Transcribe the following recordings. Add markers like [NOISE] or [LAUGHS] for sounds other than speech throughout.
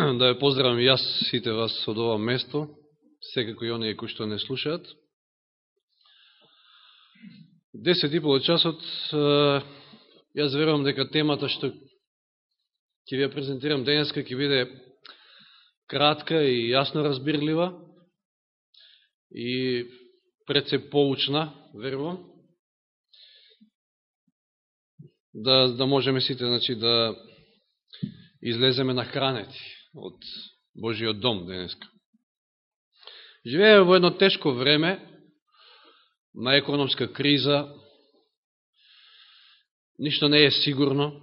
[CLEARS THROAT] да ја поздравам јас сите вас од ова место, секако и оние кои што не слушаат. Десет и пол часот, јас верувам дека темата што ќе ви ја презентирам денеска ќе биде кратка и јасно разбирлива и пред се поучна, верувам. Да, да можеме сите значи, да излеземе на хранети од Божиот дом денеска. Живееме во едно тешко време на економска криза, ништо не е сигурно.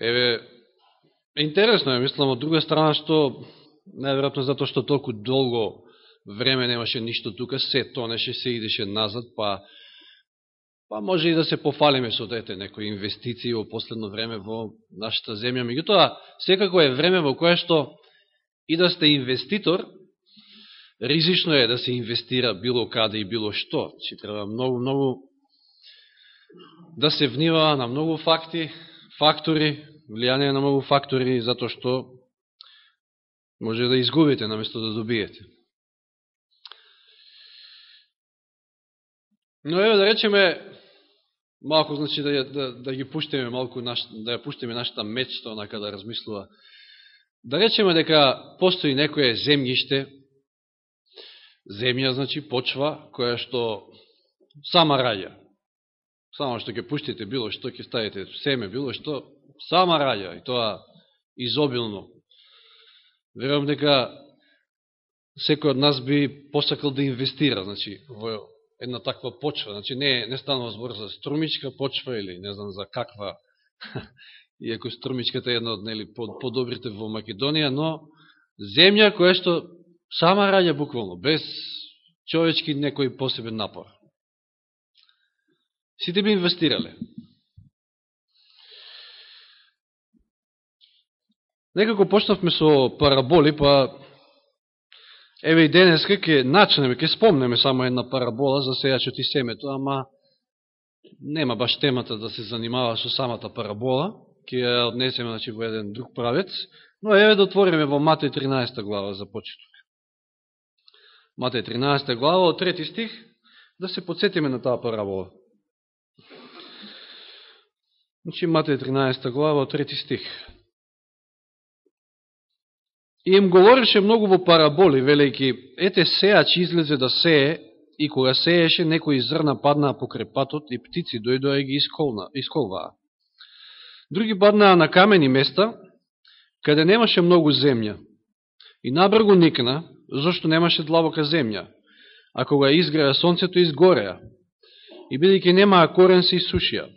Еве, интересно е, мислам, од друга страна, што, најверојатно затоа што толку долго време немаше ништо тука, се тонеше, се идеше назад, па па може и да се пофалиме со дете некои инвестиции во последно време во нашата земја. Меѓутоа, секако е време во кое што и да сте инвеститор, ризично е да се инвестира било каде и било што. Чи треба многу, многу да се внива на многу факти, фактори, влијание на многу фактори, затоа што може да изгубите наместо да добиете. Но еве да речеме, малку значи да, да, да ги пуштиме малку наш, да ја пуштиме нашата мечта онака да размислува. Да речеме дека постои некое земјиште, земја значи почва која што сама раѓа. Само што ќе пуштите било што ќе ставите семе било што сама раѓа и тоа изобилно. Верувам дека секој од нас би посакал да инвестира значи во една таква почва. Значи, не, не станува збор за струмичка почва или не знам за каква, [LAUGHS] иако струмичката е една од нели, подобрите во Македонија, но земја која што сама раѓа буквално, без човечки некој посебен напор. Сите би инвестирале. Некако почнавме со параболи, па Еве и денеска ќе начнеме, ќе спомнеме само една парабола за сејачот и семето, ама нема баш темата да се занимава со самата парабола, ќе ја однесеме значи, во еден друг правец, но еве да отвориме во Матеј 13 глава за почеток. Матеј 13 глава, од трети стих, да се подсетиме на таа парабола. Значи, Матеј 13 глава, од трети стих. И им говореше многу во параболи, велејки, ете сеач излезе да сее, и кога сееше, некои зрна паднаа покрај патот, и птици дојдоа и ги исколваа. Други паднаа на камени места, каде немаше многу земја. И набргу никна, зашто немаше длабока земја. А кога изгреа сонцето, изгореа. И бидејќи немаа корен, се исушија.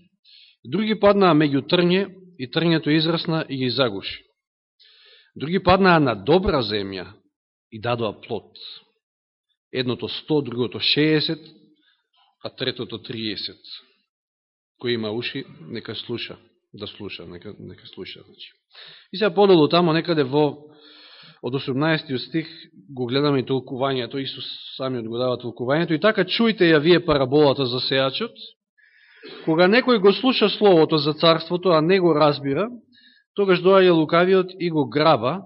Други паднаа меѓу трње, и трњето израсна и ги загуши. Други паднаа на добра земја и дадоа плод. Едното 100, другото 60, а третото 30. Кој има уши, нека слуша, да слуша, нека, нека слуша. Значи. И сега подолу тамо, некаде во од 18 стих го гледаме и толкувањето, Исус самиот го дава толкувањето, и така чујте ја вие параболата за сејачот, кога некој го слуша Словото за царството, а не го разбира, тогаш доаѓа лукавиот и го граба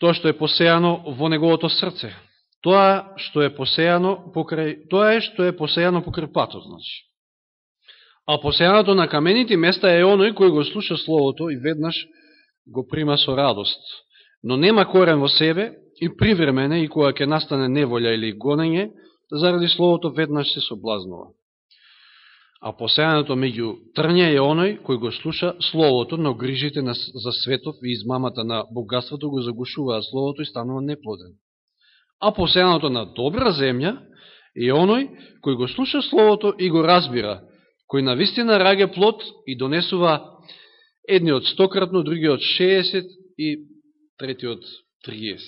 тоа што е посејано во неговото срце. Тоа што е посејано покрај тоа е што е посејано покрај патот, значи. А посејаното на камените места е оној кој го слуша словото и веднаш го прима со радост, но нема корен во себе и привремене и кога ќе настане неволја или гонење, заради словото веднаш се соблазнува а посејаното меѓу трња е оној кој го слуша Словото, но грижите на, за светов и измамата на богатството го загушуваат Словото и станува неплоден. А посејаното на добра земја е оној кој го слуша Словото и го разбира, кој на вистина раге плод и донесува едниот стократно, другиот 60 и третиот 30.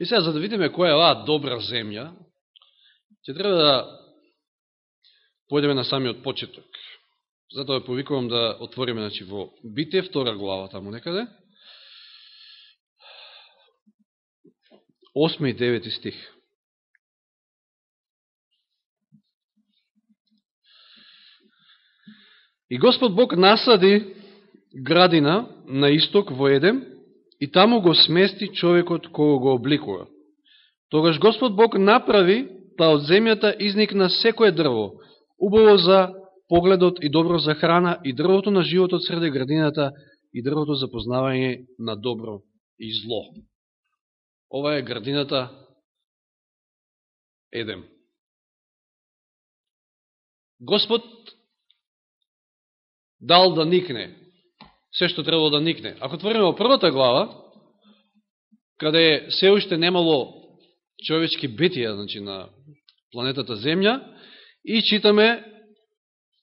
И сега, за да видиме која е оваа добра земја, ќе треба да појдеме на самиот почеток. Затоа повикувам да отвориме значи, во Бите, втора глава таму некаде. 8 и 9 стих. И Господ Бог насади градина на исток во Едем и таму го смести човекот кој го обликува. Тогаш Господ Бог направи па од земјата изникна секое дрво, убаво за погледот и добро за храна и дрвото на животот среде градината и дрвото за познавање на добро и зло. Ова е градината Едем. Господ дал да никне се што требало да никне. Ако твориме во првата глава, каде се уште немало човечки битија значи, на планетата Земја, и читаме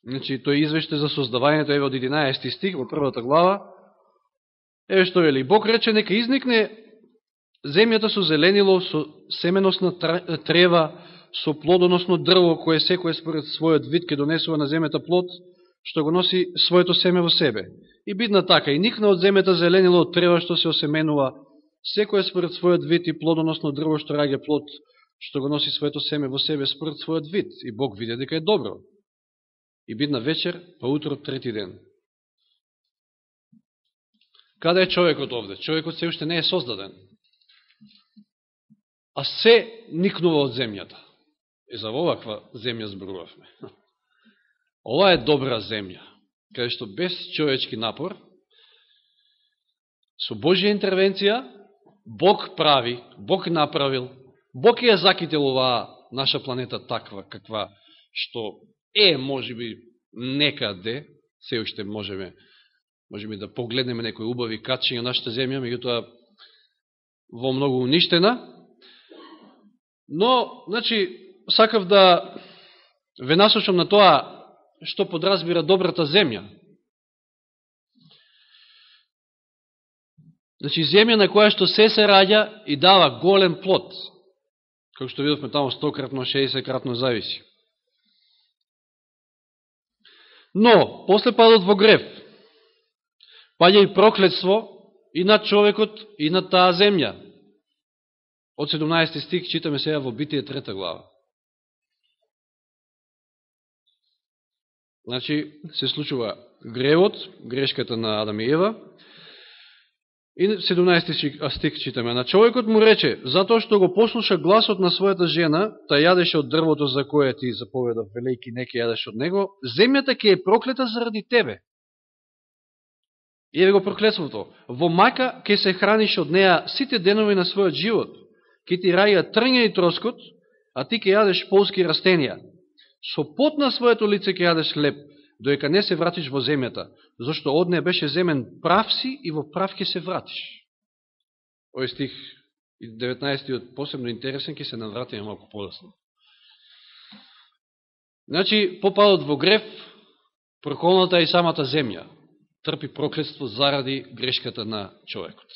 значи, тој извеште за создавањето еве од 11 стих во првата глава, еве што вели, Бог рече нека изникне земјата со зеленило, со семеносна трева, со плодоносно дрво, кое секој според својот вид ке донесува на земјата плод, што го носи своето семе во себе. И бидна така, и никна од земјата зеленило од трева што се осеменува, секој според својот вид и плодоносно дрво што раѓа плод, што го носи своето семе во себе според својот вид. И Бог виде дека е добро. И бидна вечер, па утро трети ден. Каде е човекот овде? Човекот се уште не е создаден. А се никнува од земјата. И за оваква земја зборувавме. [LAUGHS] Ова е добра земја, каде што без човечки напор, со Божја интервенција, Бог прави, Бог направил, Бог ја закител оваа наша планета таква, каква што е, може би, некаде, се уште можеме, можеме да погледнеме некои убави качиња нашата земја, меѓутоа во многу уништена. Но, значи, сакав да ве насочам на тоа што подразбира добрата земја. Значи, земја на која што се се раѓа и дава голем плод, како што видовме тамо 100 кратно, 60 кратно зависи. Но, после падот во греф, паѓа и проклетство и на човекот и на таа земја. Од 17 стих читаме сега во Битие трета глава. Значи, се случува гревот, грешката на Адам и Ева, И 17 стих читаме. На човекот му рече, затоа што го послуша гласот на својата жена, та јадеше од дрвото за кое ти заповеда, велики неке јадеш од него, земјата ќе е проклета заради тебе. И еве го проклетството. Во мака ќе се храниш од неа сите денови на својот живот. Ке ти раја трња и троскот, а ти ќе јадеш полски растенија. Со пот на своето лице ќе јадеш леп, доека не се вратиш во земјата, зашто од неја беше земен прав си и во прав ќе се вратиш. Ој стих 19 посебно интересен, ќе се навратиме малку подосно. Значи, попадот во греф, проколната и самата земја трпи проклетство заради грешката на човекот.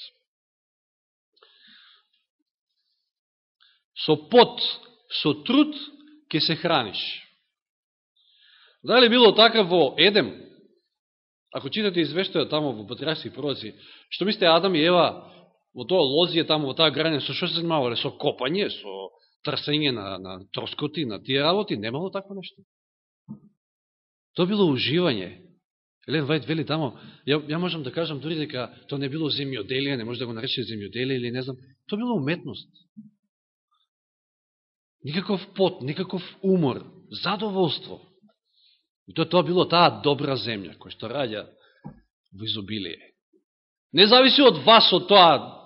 Со пот, со труд, ќе се храниш. Дали било така во Едем? Ако читате извештаја тамо во Патриарси и Пророци, што мислите Адам и Ева во тоа лозије тамо во таа граница, со што се занимавале? Со копање, со трсење на, на троскоти, на тие работи? Немало такво нешто. Тоа било уживање. Елен Вајд вели тамо, ја, ја можам да кажам дори дека тоа не било земјоделие, не може да го нарече земјоделие или не знам, тоа било уметност. Никаков пот, никаков умор, задоволство. И тоа, тоа било таа добра земја, која што раѓа во изобилие. Не зависи од вас, од тоа,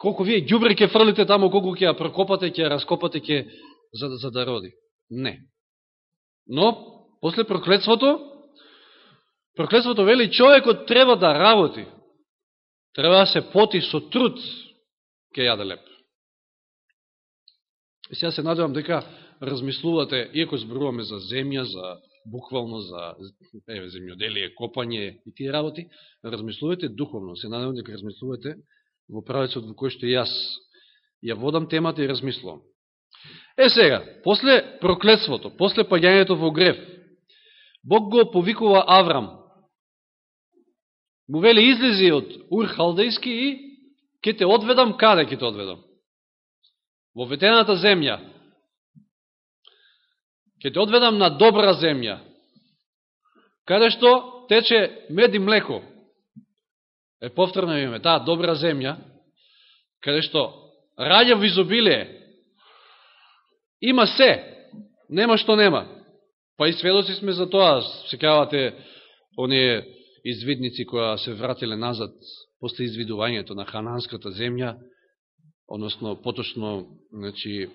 колку вие ѓубре ќе фрлите тамо, колку ќе ја прокопате, ќе ја раскопате, ќе, за, за да роди. Не. Но, после проклетството, проклетството вели, човекот треба да работи. Треба да се поти со труд, ќе јаде леп. И сега се надевам дека размислувате, иако зборуваме за земја, за буквално за еве, земјоделие, копање и тие работи, размислувате духовно. Се надевам дека размислувате во правецот во кој што јас ја водам темата и размислувам. Е сега, после проклетството, после паѓањето во грев, Бог го повикува Аврам. Му вели излези од Ур Халдејски и ке те одведам, каде ке те одведам? Во ветената земја, ќе те одведам на добра земја. каде што тече мед и млеко. Е, повторно имаме, таа добра земја, каде што раѓа в изобилие, има се, нема што нема. Па и сведоци сме за тоа, секавате оние извидници која се вратиле назад после извидувањето на хананската земја, односно поточно, значи,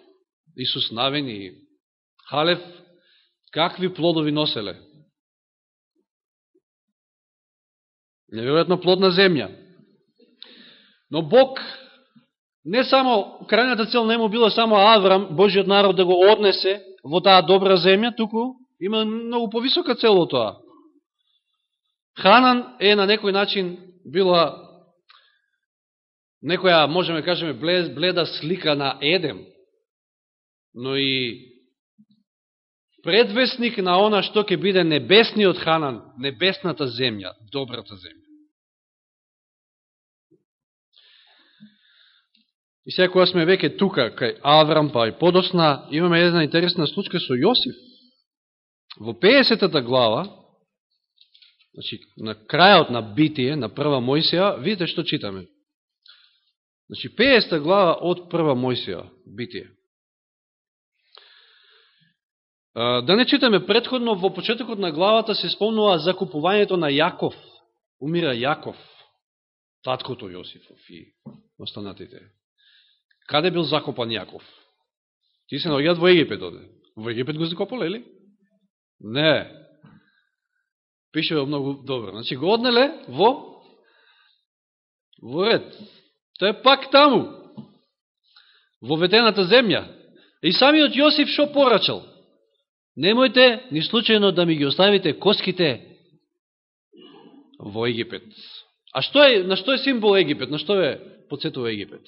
Исус Навен и Халев, какви плодови носеле? Неверојатно плодна земја. Но Бог не само, крајната цел не му била само Аврам, Божиот народ да го однесе во таа добра земја, туку има многу повисока цел од тоа. Ханан е на некој начин била некоја, можеме кажеме, бледа слика на Едем, но и предвестник на она што ќе биде небесниот Ханан, небесната земја, добрата земја. И сега кога сме веќе тука, кај Аврам, па и подосна, имаме една интересна случка со Јосиф. Во 50-та глава, значи, на крајот на битие, на прва Мојсија, видите што читаме. Значи, 50 глава од прва Мојсија, битие. Да не читаме предходно, во почетокот на главата се спомнува закупувањето на Јаков. Умира Јаков, таткото Јосифов и останатите. Каде бил закопан Јаков? Ти се наоѓаат во Египет оде. Во Египет го закопале, или? Не. Пише во многу добро. Значи го однеле во во ред. Тој е пак таму, во ветената земја. И самиот Јосиф шо порачал? Немојте ни случајно да ми ги оставите коските во Египет. А што е, на што е символ Египет? На што е подсетува Египет?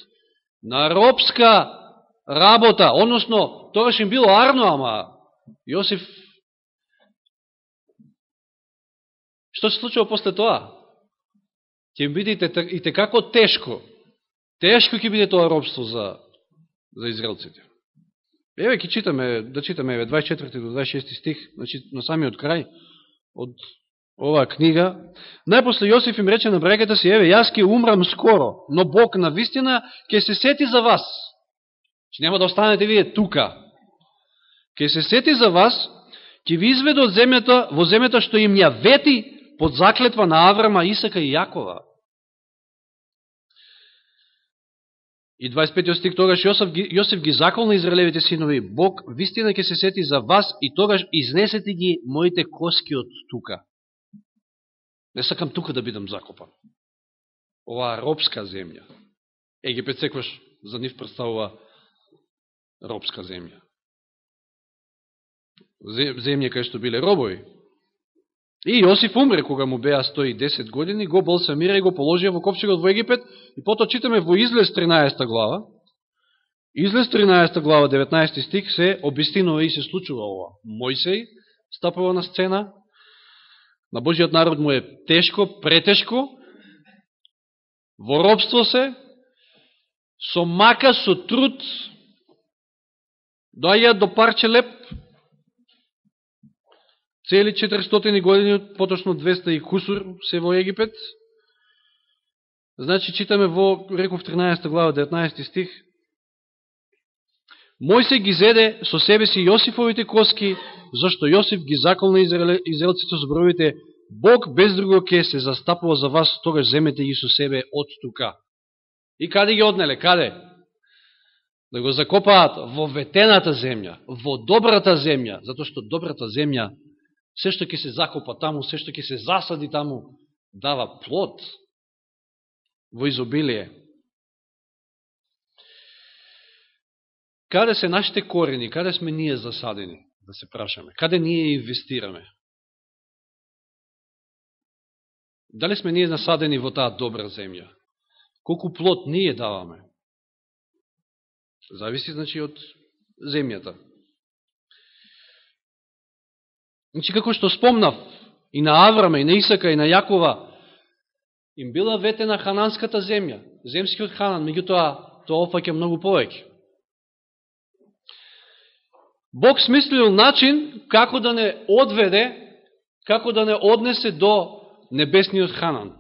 На робска работа, односно, тогаш им било арно, ама Јосиф Што се случува после тоа? Ќе им бидете и како тешко Тешко ќе биде тоа робство за, за израелците. Еве ќе читаме, да читаме еве 24 до 26 стих, значи на самиот крај од оваа книга. Најпосле Јосиф им рече на брегата си, еве, јас ќе умрам скоро, но Бог на вистина ќе се сети за вас. Че нема да останете вие тука. Ќе се сети за вас, ќе ви изведе од земјата, во земјата што им ја вети под заклетва на Аврама, Исака и Јакова. И 25 стих, тогаш Јосиф ги, Јосиф ги закол на Израелевите синови, Бог вистина ќе се сети за вас и тогаш изнесете ги моите коски од тука. Не сакам тука да бидам закопан. Оваа робска земја. Египет секваш за нив представува робска земја. Земја кај што биле робови. И Јосиф умре кога му беа 110 години, го балсамира и го положија во ковчегот во Египет, и потоа читаме во Излез 13 глава, Излез 13 глава, 19 стих, се обистинува и се случува ова. Мојсей стапува на сцена, на Божиот народ му е тешко, претешко, во робство се, со мака, со труд, доаѓаат до парче леп, Цели 400 години, поточно 200 и кусур се во Египет. Значи, читаме во, реков 13 глава, 19 стих. Мојсе ги зеде со себе си Јосифовите коски, зашто Јосиф ги заколна израелците со зборовите Бог без друго ке се застапува за вас, тогаш земете ги со себе од тука. И каде ги однеле? Каде? Да го закопаат во ветената земја, во добрата земја, затоа што добрата земја се што ќе се закопа таму, се што ќе се засади таму, дава плод во изобилие. Каде се нашите корени, каде сме ние засадени, да се прашаме? Каде ние инвестираме? Дали сме ние насадени во таа добра земја? Колку плод ние даваме? Зависи, значи, од земјата. Значи, како што спомнав, и на Аврама, и на Исака, и на Јакова, им била ветена хананската земја, земскиот ханан, меѓутоа, тоа опаќа многу повеќе. Бог смислил начин како да не одведе како да не однесе до небесниот Ханан.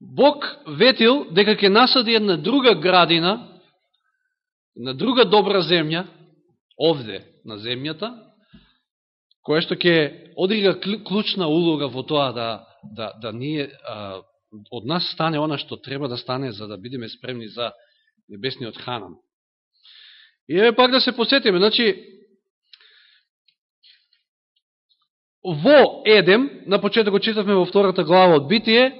Бог ветил дека ќе насади една друга градина, на друга добра земја, овде на земјата, која што ќе одига клучна улога во тоа да, да, да ние, а, од нас стане она што треба да стане за да бидеме спремни за небесниот ханам. И еве пак да се посетиме, значи, во Едем, на почеток го читавме во втората глава од Битие,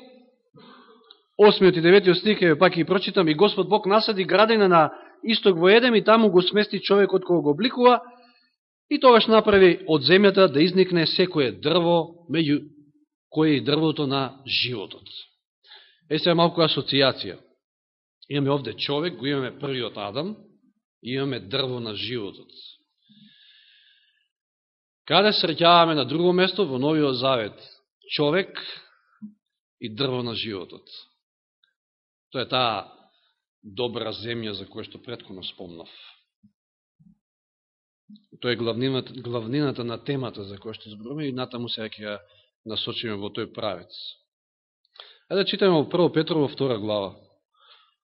8 и 9 стих, еве пак и прочитам, и Господ Бог насади градина на исток во Едем и таму го смести човекот кој го обликува, и тогаш направи од земјата да изникне секое дрво, меѓу кое е дрвото на животот. Е сега малку асоциација. Имаме овде човек, го имаме првиот Адам, и имаме дрво на животот. Каде среќаваме на друго место во Новиот Завет? Човек и дрво на животот. Тоа е таа добра земја за која што предходно спомнав. Тоа е главнината, главнината на темата за која што збориме и натаму сега ќе насочиме во тој правец. Ајде да читаме во 1 Петрово втора глава.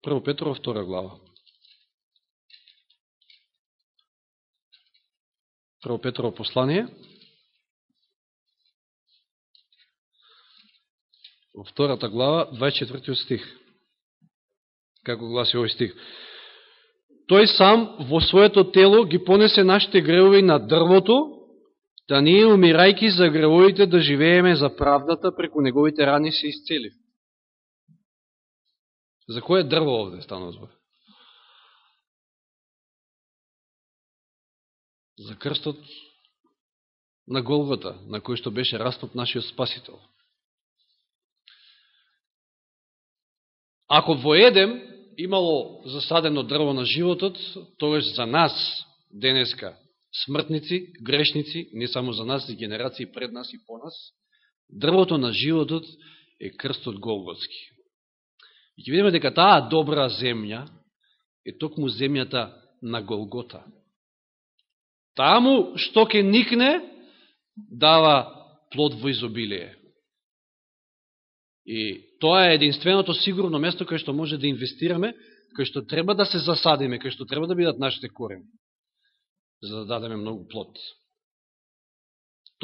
1 Петрово втора глава. Прво Петрово послание. Во втората глава, 24 стих. Како гласи овој стих? Тој сам во своето тело ги понесе нашите гревови на дрвото, да ние умирајки за гревовите да живееме за правдата, преку неговите рани се исцели. За кое дрво овде станува збор? за крстот на Голгота, на кој што беше растот нашиот Спасител. Ако во Едем имало засадено дрво на животот, тогаш за нас, денеска, смртници, грешници, не само за нас, и генерации пред нас и по нас, дрвото на животот е крстот Голготски. И ќе видиме дека таа добра земја е токму земјата на Голгота. Таму што ќе никне, дава плод во изобилие. И тоа е единственото сигурно место кое што може да инвестираме, кое што треба да се засадиме, кое што треба да бидат нашите корени, за да дадеме многу плод.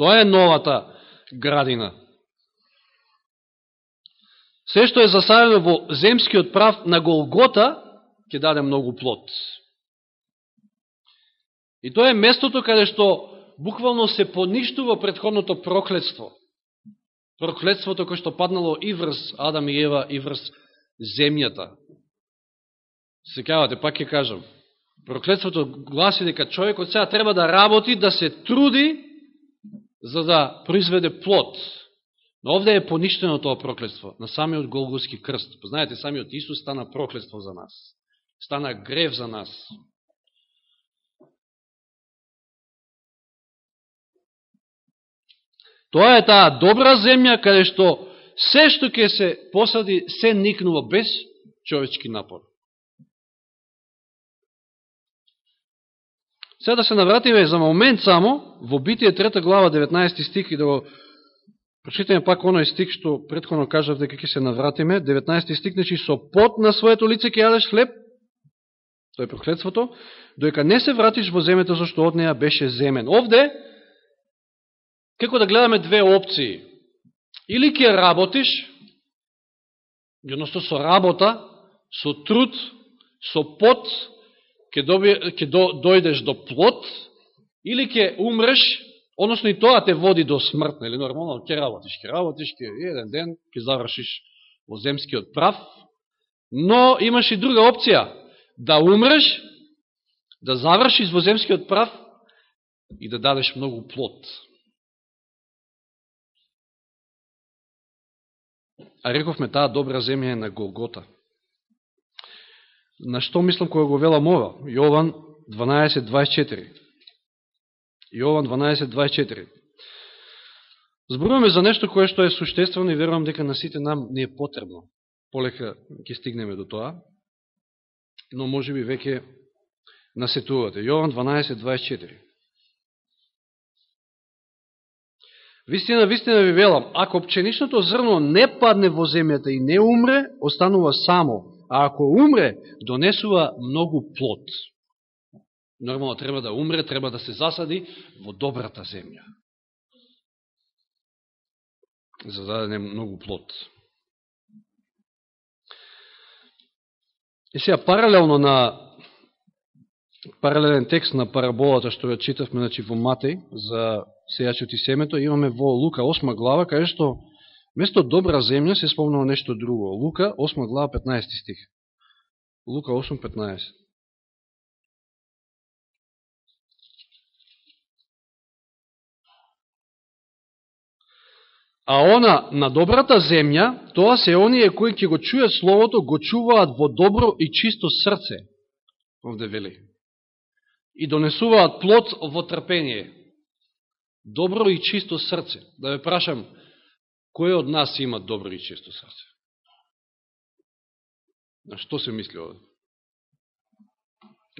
Тоа е новата градина. Се што е засадено во земскиот прав на Голгота, ќе даде многу плод. И тоа е местото каде што буквално се поништува предходното проклетство. Проклетството кое што паднало и врз Адам и Ева и врз земјата. Секавате, пак ќе кажам. Проклетството гласи дека човекот сега треба да работи, да се труди за да произведе плод. Но овде е поништено тоа проклетство, на самиот Голгоски крст. Знаете, самиот Исус стана проклетство за нас. Стана грев за нас. Тоа е таа добра земја каде што се што ќе се посади, се никнува без човечки напор. Сега да се навратиме за момент само во Битие 3 глава 19 стих и да го прочитаме пак оној стих што предходно кажав дека ќе се навратиме. 19 стих, значи со пот на своето лице ќе јадеш хлеб, тоа е проклетството, доека не се вратиш во земјата зашто од неја беше земен. Овде како да гледаме две опции. Или ќе работиш, односно со работа, со труд, со пот, ќе, ќе до, дојдеш до плод, или ќе умреш, односно и тоа те води до смрт, нели? нормално ќе работиш, ќе работиш, ќе еден ден ќе завршиш во земскиот прав, но имаш и друга опција, да умреш, да завршиш во земскиот прав и да дадеш многу плод. А рековме, таа добра земја е на Голгота. На што мислам кога го велам ова? Јован 12.24. Јован 12.24. Зборуваме за нешто кое што е суштествено и верувам дека на сите нам не е потребно. Полека ќе стигнеме до тоа, но може би веќе насетувате. Јован 12.24. Вистина, вистина ви велам, ако пченичното зрно не падне во земјата и не умре, останува само, а ако умре, донесува многу плод. Нормално треба да умре, треба да се засади во добрата земја. За да даде многу плод. И сега паралелно на паралелен текст на параболата што ја читавме значи, во Матеј за сејачот и семето, имаме во Лука 8 глава, кај што место добра земја се спомнува нешто друго. Лука 8 глава 15 стих. Лука 8 15. А она на добрата земја, тоа се оние кои ќе го чујат словото, го чуваат во добро и чисто срце. Овде вели и донесуваат плод во трпение. Добро и чисто срце. Да ве прашам, кој од нас има добро и чисто срце? На што се мисли овде?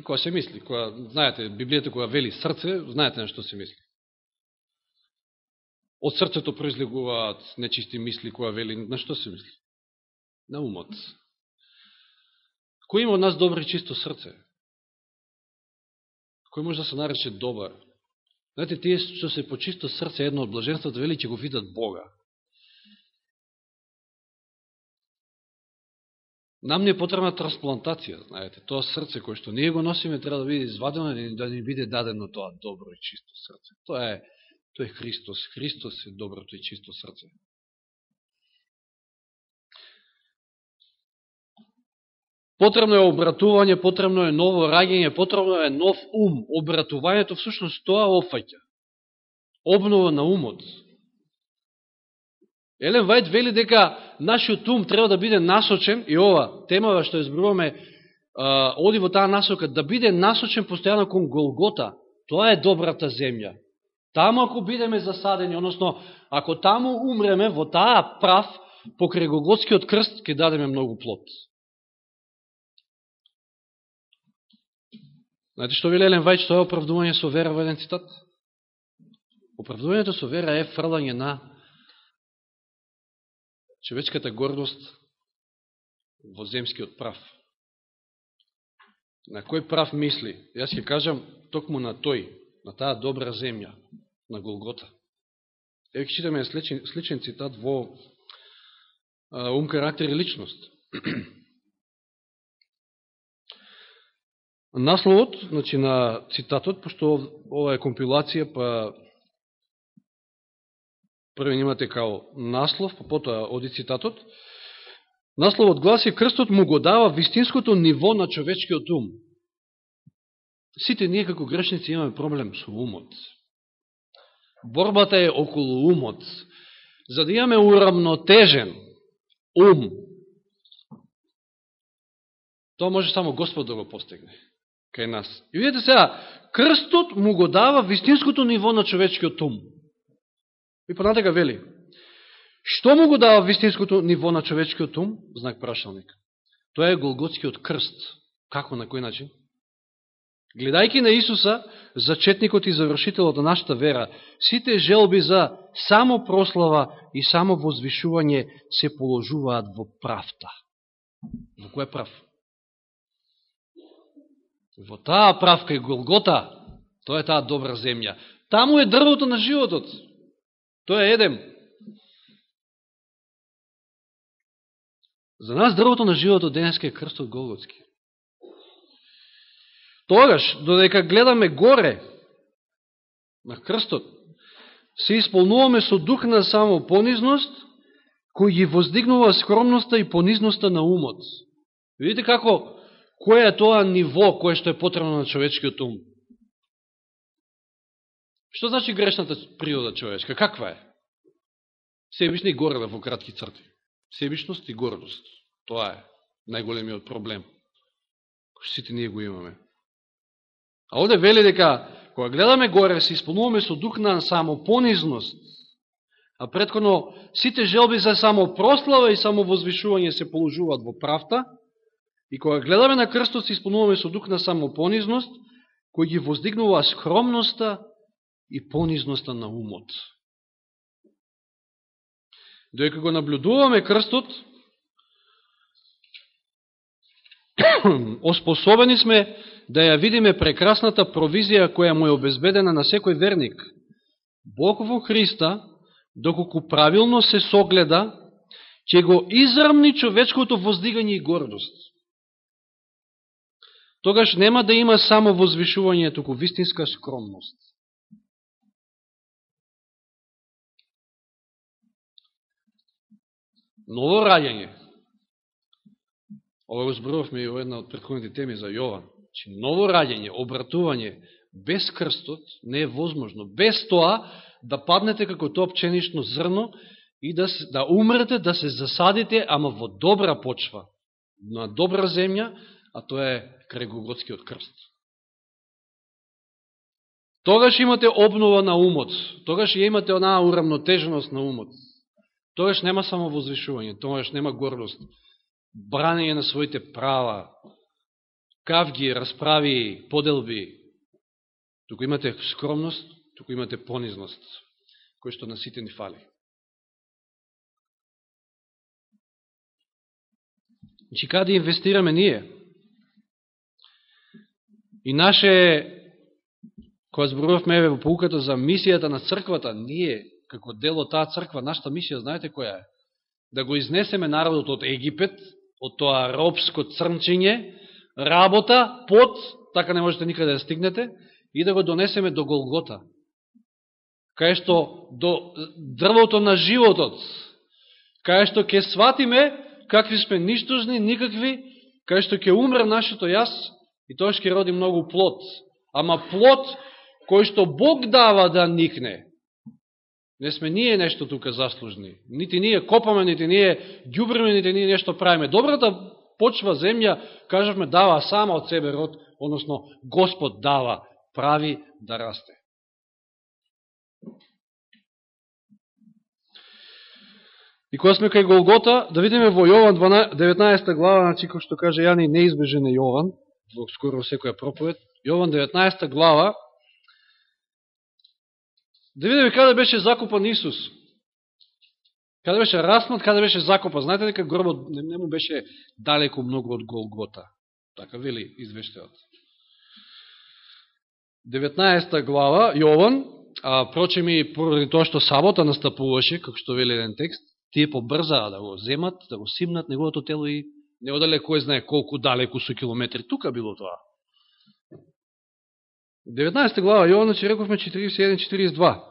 Која се мисли? Која, знаете, Библијата која вели срце, знаете на што се мисли. Од срцето произлегуваат нечисти мисли која вели, на што се мисли? На умот. Кој има од нас добро и чисто срце? Кој може да се нарече добар. Знаете, тие што се по чисто срце едно од блаженството, вели ќе го видат Бога. Нам не е потребна трансплантација, знаете. Тоа срце кое што ние го носиме треба да биде извадено и да ни биде дадено тоа добро и чисто срце. Тоа е, тоа е Христос. Христос е доброто и чисто срце. Потребно е обратување, потребно е ново раѓање, потребно е нов ум. Обратувањето всушност тоа офаќа. Обнова на умот. Елен Вајд вели дека нашиот ум треба да биде насочен, и ова темава што избруваме, оди во таа насока, да биде насочен постојано кон Голгота. Тоа е добрата земја. Таму ако бидеме засадени, односно, ако таму умреме во таа прав, покрај Голготскиот крст, ќе дадеме многу плод. Знаете што вели Елен Вајч, тоа е оправдување со вера во еден цитат? Оправдувањето со вера е фрлање на човечката гордост во земскиот прав. На кој прав мисли? Јас ќе кажам токму на тој, на таа добра земја, на Голгота. Еве ќе читаме сличен, сличен цитат во Ум, карактер и личност. [CLEARS THROAT] Насловот, значи на цитатот, пошто ова е компилација, па први имате као наслов, па потоа оди цитатот. Насловот гласи Крстот му го дава вистинското ниво на човечкиот ум. Сите ние како грешници имаме проблем со умот. Борбата е околу умот. За да имаме урамнотежен ум, тоа може само Господ да го постигне кај нас. И видите сега, крстот му го дава вистинското ниво на човечкиот ум. И понатека вели, што му го дава вистинското ниво на човечкиот ум? Знак прашалник. Тоа е Голготскиот крст. Како, на кој начин? Гледајки на Исуса, зачетникот и завршителот на нашата вера, сите желби за само прослава и само возвишување се положуваат во правта. Во кој прав? Во таа правка и Голгота, тоа е таа добра земја. Таму е дрвото на животот. Тоа е Едем. За нас дрвото на животот денеска е крстот Голготски. Тогаш, додека гледаме горе на крстот, се исполнуваме со дух на само понизност, кој ги воздигнува скромноста и понизноста на умот. Видите како Кој е тоа ниво кое што е потребно на човечкиот ум? Што значи грешната природа човечка? Каква е? Себишна и горда во кратки црти. Себишност и гордост. Тоа е најголемиот проблем. Кој сите ние го имаме. А овде вели дека, кога гледаме горе, се исполнуваме со дух на само понизност, а предходно сите желби за само прослава и само возвишување се положуваат во правта, И кога гледаме на крстот, се исполнуваме со дух на самопонизност, кој ги воздигнува скромноста и понизноста на умот. Доека го наблюдуваме крстот, [CLEARS THROAT] оспособени сме да ја видиме прекрасната провизија која му е обезбедена на секој верник. Бог во Христа, доколку правилно се согледа, ќе го израмни човечкото воздигање и гордост. Тогаш нема да има само возвишување, туку вистинска скромност. Ново раѓање. Ова го зборувавме и во една од предходните теми за Јован. Че ново раѓање, обратување без крстот не е возможно. Без тоа да паднете како тоа пченично зрно и да, да умрете, да се засадите, ама во добра почва, на добра земја, а тоа е крај Голготскиот крст. Тогаш имате обнова на умот, тогаш имате онаа уравнотеженост на умот. Тогаш нема само возвишување, тогаш нема гордост бранење на своите права, кавги, расправи, поделби. Туку имате скромност, туку имате понизност, кој што на сите ни фали. Значи, каде инвестираме ние? И наше, која зборувавме во поуката за мисијата на црквата, ние, како дел од таа црква, нашата мисија, знаете која е? Да го изнесеме народот од Египет, од тоа робско црнчиње, работа, пот, така не можете никаде да стигнете, и да го донесеме до Голгота. Кај што до дрвото на животот, кај што ќе сватиме какви сме ништожни, никакви, кај што ќе умре нашето јас, и тоа ќе роди многу плод. Ама плод кој што Бог дава да никне, Не сме ние нешто тука заслужни. Нити ние копаме, нити ние ѓубриме, нити ние нешто правиме. Добрата почва земја, кажавме, дава сама од себе род, односно Господ дава, прави да расте. И кога сме кај Голгота, да видиме во Јован 19 глава, значи кој што каже Јани неизбежен е Јован, во скоро секоја проповед, Јован 19 глава, Да видиме каде беше закупан Исус. Каде беше раснат, каде беше закупан. Знаете дека гробот не, не му беше далеко многу од Голгота. Така вели извештеот. 19 глава, Јован, а прочем и поради тоа што сабота настапуваше, како што вели еден текст, тие побрзаа да го земат, да го симнат неговото тело и не одале кој знае колку далеку со километри. Тука било тоа. 19 глава Јована, значи, че рековме 41-42.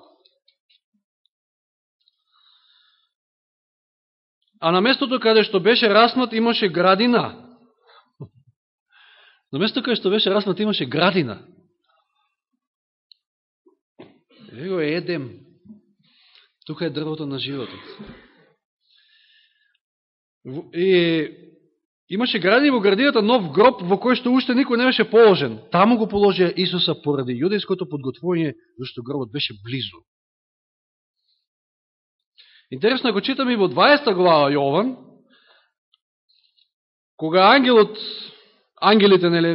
А на местото каде што беше раснат имаше градина. На местото каде што беше раснат имаше градина. Его едем. Тука е дрвото на животот. И Имаше градини во градината нов гроб во кој што уште никој не беше положен. Таму го положија Исуса поради јудејското подготвување, зашто гробот беше близу. Интересно го читаме и во 20 глава Јован, кога ангелот, ангелите нели,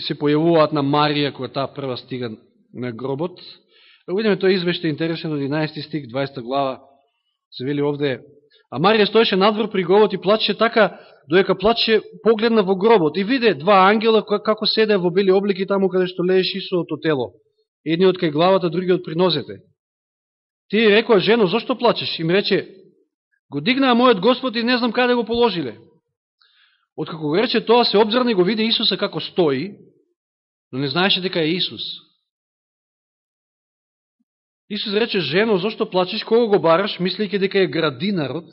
се појавуваат на Марија, кога таа прва стига на гробот, да видиме тој извештај интересен од 11 стих, 20 глава, се вели овде, а Марија стоеше надвор при гробот и плачеше така, доека плаче, погледна во гробот и виде два ангела како седе во бели облики таму каде што лееш Исусото тело. Едниот кај главата, другиот при нозете. Тие рекоа, жено, зошто плачеш? Им рече, го дигнаа мојот Господ и не знам каде го положиле. Откако го рече тоа, се обзрна и го виде Исуса како стои, но не знаеше дека е Исус. Исус рече, жено, зашто плачеш, кого го бараш, мислејќи дека е градинарот?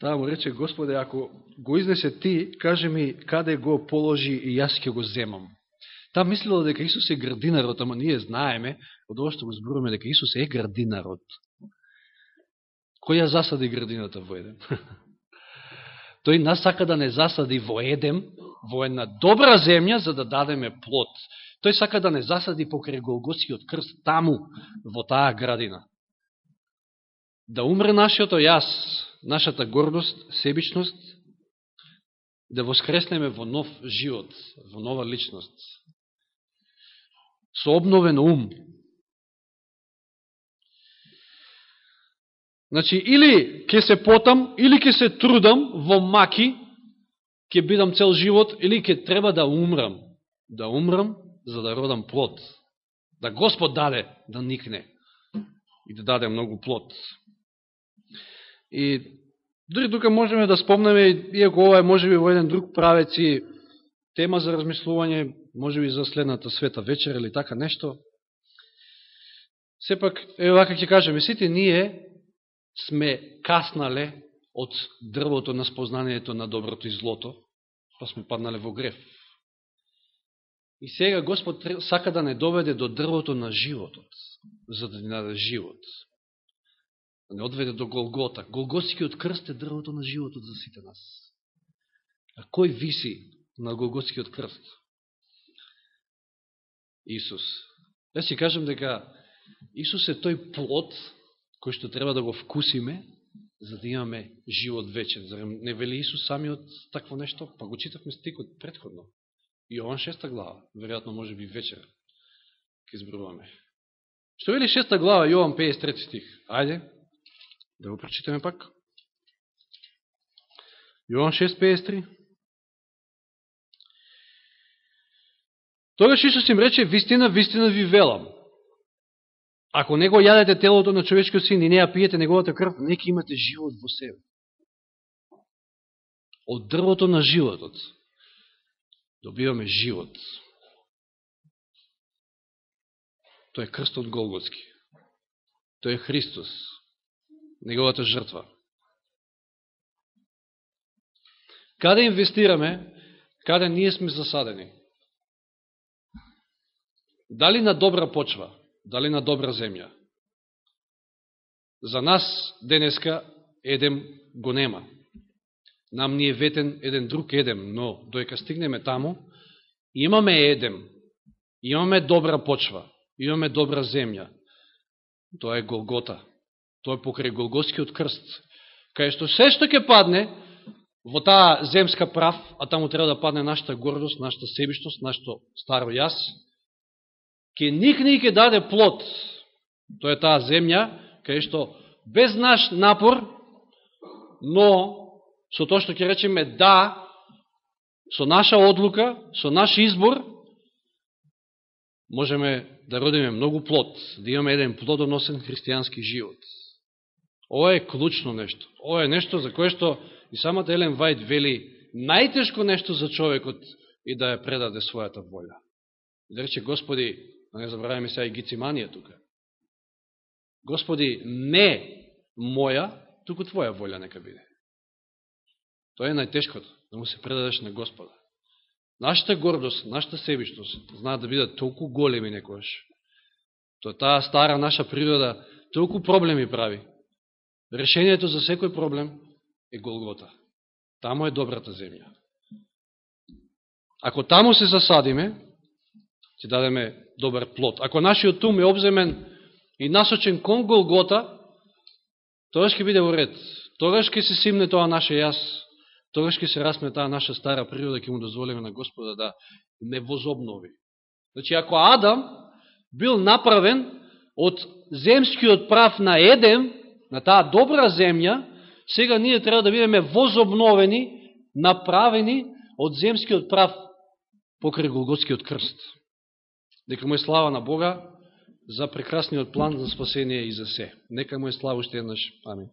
Таа му рече, Господе, ако го изнесе ти, каже ми каде го положи и јас ќе го земам. Та мислила дека Исус е градинарот, ама ние знаеме, од ова што го зборуваме, дека Исус е градинарот. Кој ја засади градината во Едем? [LAUGHS] Тој нас сака да не засади во Едем, во една добра земја, за да дадеме плод. Тој сака да не засади покрај Голгосиот крст таму, во таа градина. Да умре нашето јас, нашата гордост, себичност, да воскреснеме во нов живот, во нова личност. Со обновен ум. Значи, или ќе се потам, или ќе се трудам во маки, ќе бидам цел живот, или ќе треба да умрам. Да умрам, за да родам плод. Да Господ даде да никне и да даде многу плод. И дори тука можеме да спомнеме, иако ова е можеби во еден друг правец и тема за размислување, можеби за следната света вечер или така нешто, сепак, е вака ќе кажеме, сите ние сме каснале од дрвото на спознанието на доброто и злото, па сме паднале во греф. И сега Господ сака да не доведе до дрвото на животот, за да ни даде живот. Да не одведе до Голгота. Голготскиот крст е дрвото на животот за сите нас. А кој виси на Голготскиот крст? Исус. Да си кажем дека Исус е тој плод кој што треба да го вкусиме, за да имаме живот вечен. Зарем не вели Исус самиот такво нешто? Па го читавме стикот предходно. Јован шеста глава, веројатно може би вечер ќе избруваме. Што вели шеста глава, Јован 53 стих? Ајде, да го прочитаме пак. Јован 6.53 Тогаш Исус им рече, вистина, вистина ви велам. Ако не го јадете телото на човечкиот син и не ја пиете неговата крв, неки имате живот во себе. Од дрвото на животот добиваме живот. Тој е крстот Голготски. Тој е Христос, неговата жртва. Каде инвестираме, каде ние сме засадени? Дали на добра почва, дали на добра земја? За нас денеска едем го нема. Нам ни е ветен еден друг едем, но доека стигнеме таму, имаме едем, имаме добра почва, имаме добра земја. Тоа е Голгота. Тоа е покрај Голготскиот крст. Кај што се што ќе падне во таа земска прав, а таму треба да падне нашата гордост, нашата себиштост, нашето старо јас, ќе никне и ќе даде плод. Тоа е таа земја, кај што без наш напор, но со тоа што ќе речеме да, со наша одлука, со наш избор, можеме да родиме многу плод, да имаме еден плодоносен христијански живот. Ова е клучно нешто. Ова е нешто за кое што и самата Елен Вајд вели најтешко нешто за човекот и да ја предаде својата волја. И да рече, Господи, да не забравяме сега и гициманија тука. Господи, не моја, туку Твоја волја нека биде. Тоа е најтешкото, да му се предадеш на Господа. Нашата гордост, нашата себичност знаат да бидат толку големи некојаш. Тоа таа стара наша природа толку проблеми прави. Решението за секој проблем е Голгота. таму е добрата земја. Ако таму се засадиме, ќе дадеме добар плод. Ако нашиот ум е обземен и насочен кон Голгота, тогаш ќе биде во ред. Тогаш ќе се симне тоа наше јас тогаш ќе се расме таа наша стара природа, ќе му дозволиме на Господа да не возобнови. Значи, ако Адам бил направен од земскиот прав на Едем, на таа добра земја, сега ние треба да бидеме возобновени, направени од земскиот прав покрај Голготскиот крст. Нека му е слава на Бога за прекрасниот план за спасение и за се. Нека му е слава уште еднаш. Амин.